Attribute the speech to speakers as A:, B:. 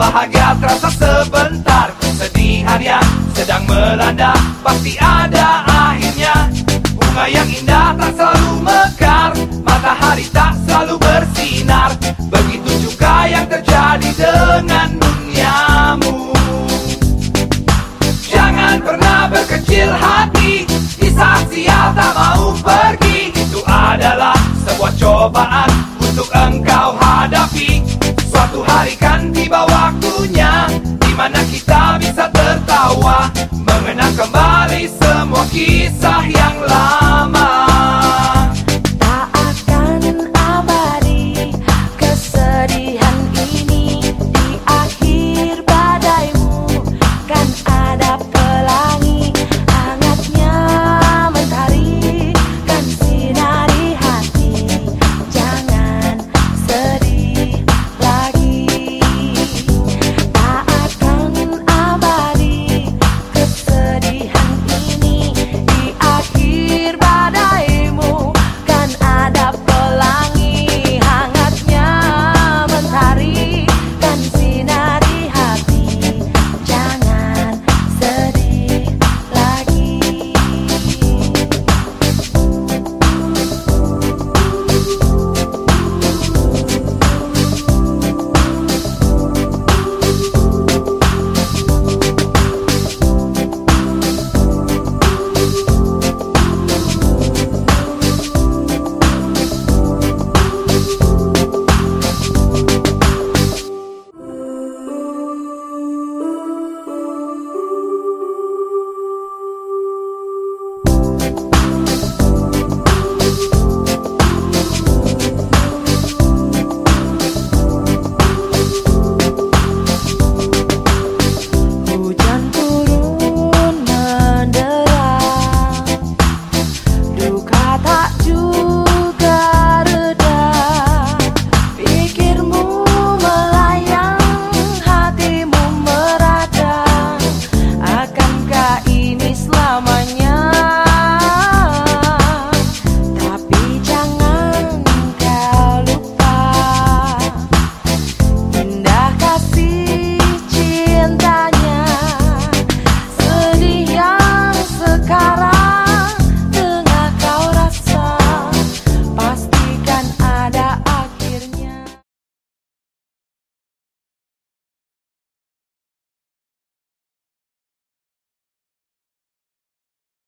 A: bahagia terasa sebentar. Kesedihan yang sedang melanda Pasti ada akhirnya. Bunga yang indah tak selalu mekar Matahari tak selalu bersinar. Begitu juga yang terjadi dengan duniamu. Jangan pernah berkecil hati Di saat sial tak mau pergi. Itu adalah sebuah cobaan Untuk engkau hadapi. Suatu hari kan tiba